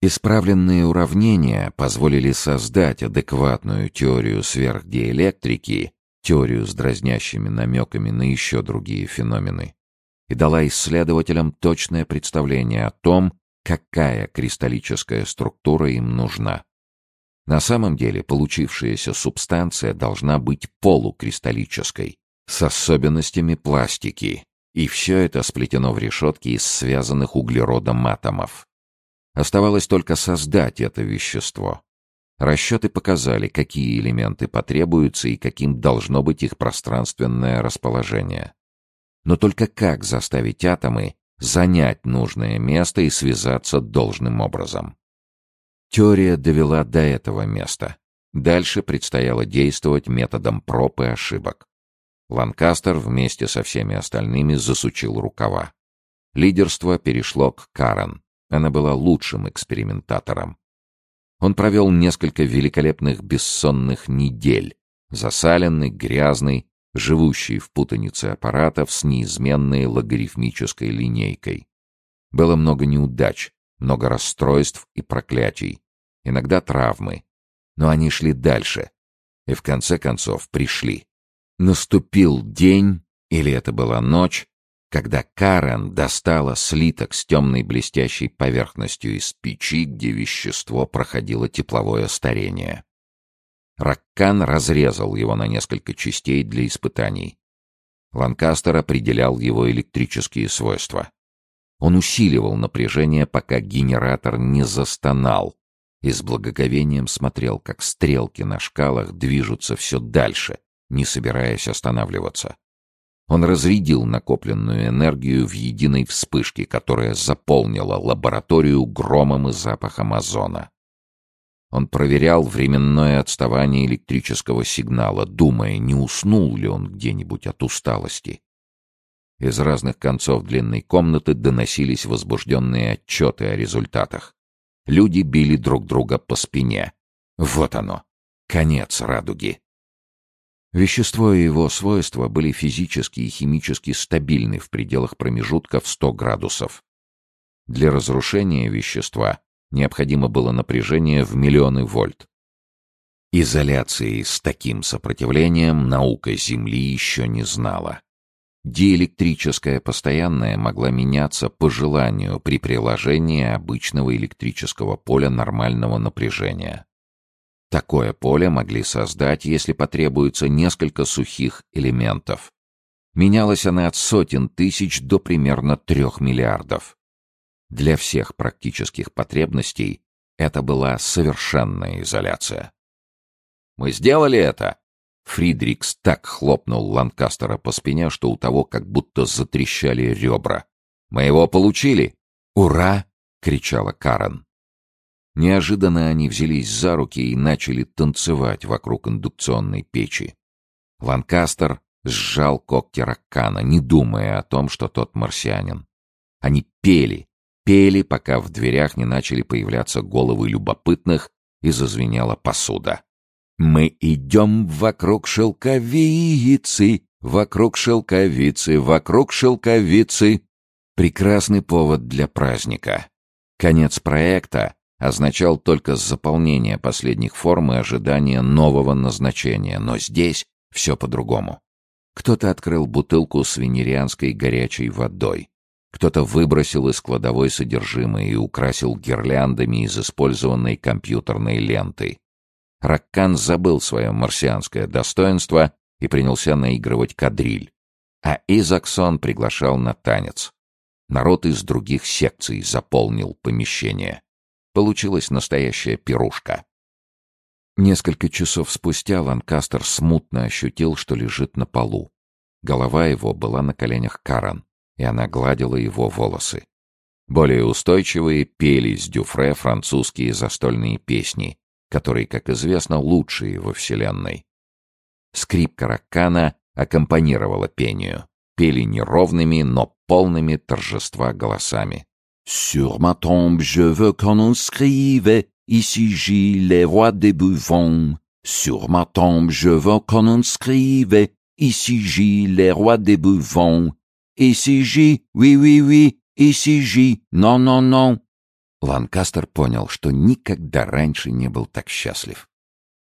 Исправленные уравнения позволили создать адекватную теорию сверхдиэлектрики, теорию с дразнящими намеками на еще другие феномены, и дала исследователям точное представление о том, какая кристаллическая структура им нужна. На самом деле получившаяся субстанция должна быть полукристаллической, с особенностями пластики, и все это сплетено в решетке из связанных углеродом атомов. Оставалось только создать это вещество. Расчеты показали, какие элементы потребуются и каким должно быть их пространственное расположение. Но только как заставить атомы занять нужное место и связаться должным образом? Теория довела до этого места. Дальше предстояло действовать методом проб и ошибок. Ланкастер вместе со всеми остальными засучил рукава. Лидерство перешло к Карен. Она была лучшим экспериментатором. Он провел несколько великолепных бессонных недель, засаленный, грязный, живущий в путанице аппаратов с неизменной логарифмической линейкой. Было много неудач, много расстройств и проклятий, иногда травмы. Но они шли дальше и в конце концов пришли. Наступил день, или это была ночь, когда Карен достала слиток с темной блестящей поверхностью из печи, где вещество проходило тепловое старение. Раккан разрезал его на несколько частей для испытаний. Ланкастер определял его электрические свойства. Он усиливал напряжение, пока генератор не застонал, и с благоговением смотрел, как стрелки на шкалах движутся все дальше, не собираясь останавливаться. Он разрядил накопленную энергию в единой вспышке, которая заполнила лабораторию громом и запахом озона. Он проверял временное отставание электрического сигнала, думая, не уснул ли он где-нибудь от усталости. Из разных концов длинной комнаты доносились возбужденные отчеты о результатах. Люди били друг друга по спине. Вот оно, конец радуги. Вещество и его свойства были физически и химически стабильны в пределах промежутка в 100 градусов. Для разрушения вещества необходимо было напряжение в миллионы вольт. Изоляции с таким сопротивлением наука Земли еще не знала. Диэлектрическая постоянная могла меняться по желанию при приложении обычного электрического поля нормального напряжения. Такое поле могли создать, если потребуется несколько сухих элементов. Менялась она от сотен тысяч до примерно трех миллиардов. Для всех практических потребностей это была совершенная изоляция. «Мы сделали это!» Фридрикс так хлопнул Ланкастера по спине, что у того как будто затрещали ребра. «Мы его получили!» «Ура!» — кричала Карен. Неожиданно они взялись за руки и начали танцевать вокруг индукционной печи. Ланкастер сжал когти Раккана, не думая о том, что тот марсианин. Они пели, пели, пока в дверях не начали появляться головы любопытных и зазвенела посуда. «Мы идем вокруг шелковицы, вокруг шелковицы, вокруг шелковицы». Прекрасный повод для праздника. Конец проекта означал только заполнение последних форм и ожидание нового назначения, но здесь все по-другому. Кто-то открыл бутылку с венерианской горячей водой. Кто-то выбросил из кладовой содержимое и украсил гирляндами из использованной компьютерной ленты. Раккан забыл свое марсианское достоинство и принялся наигрывать кадриль. А Изаксон приглашал на танец. Народ из других секций заполнил помещение. Получилась настоящая пирушка. Несколько часов спустя Ланкастер смутно ощутил, что лежит на полу. Голова его была на коленях Карен, и она гладила его волосы. Более устойчивые пели с Дюфре французские застольные песни, которые, как известно, лучшие во Вселенной. Скрипка Раккана аккомпанировала пению. Пели неровными, но полными торжества голосами. Sur ma tombe, je veux qu'on inscrive Ici j'ai les rois des buvons. Sur ma tombe, je veux qu'on inscrive Ici j'ai les rois des buvons. Ici j'ai, oui, oui, oui, ici j'ai, non, non, non. Ланкастер понял, что никогда раньше не был так счастлив.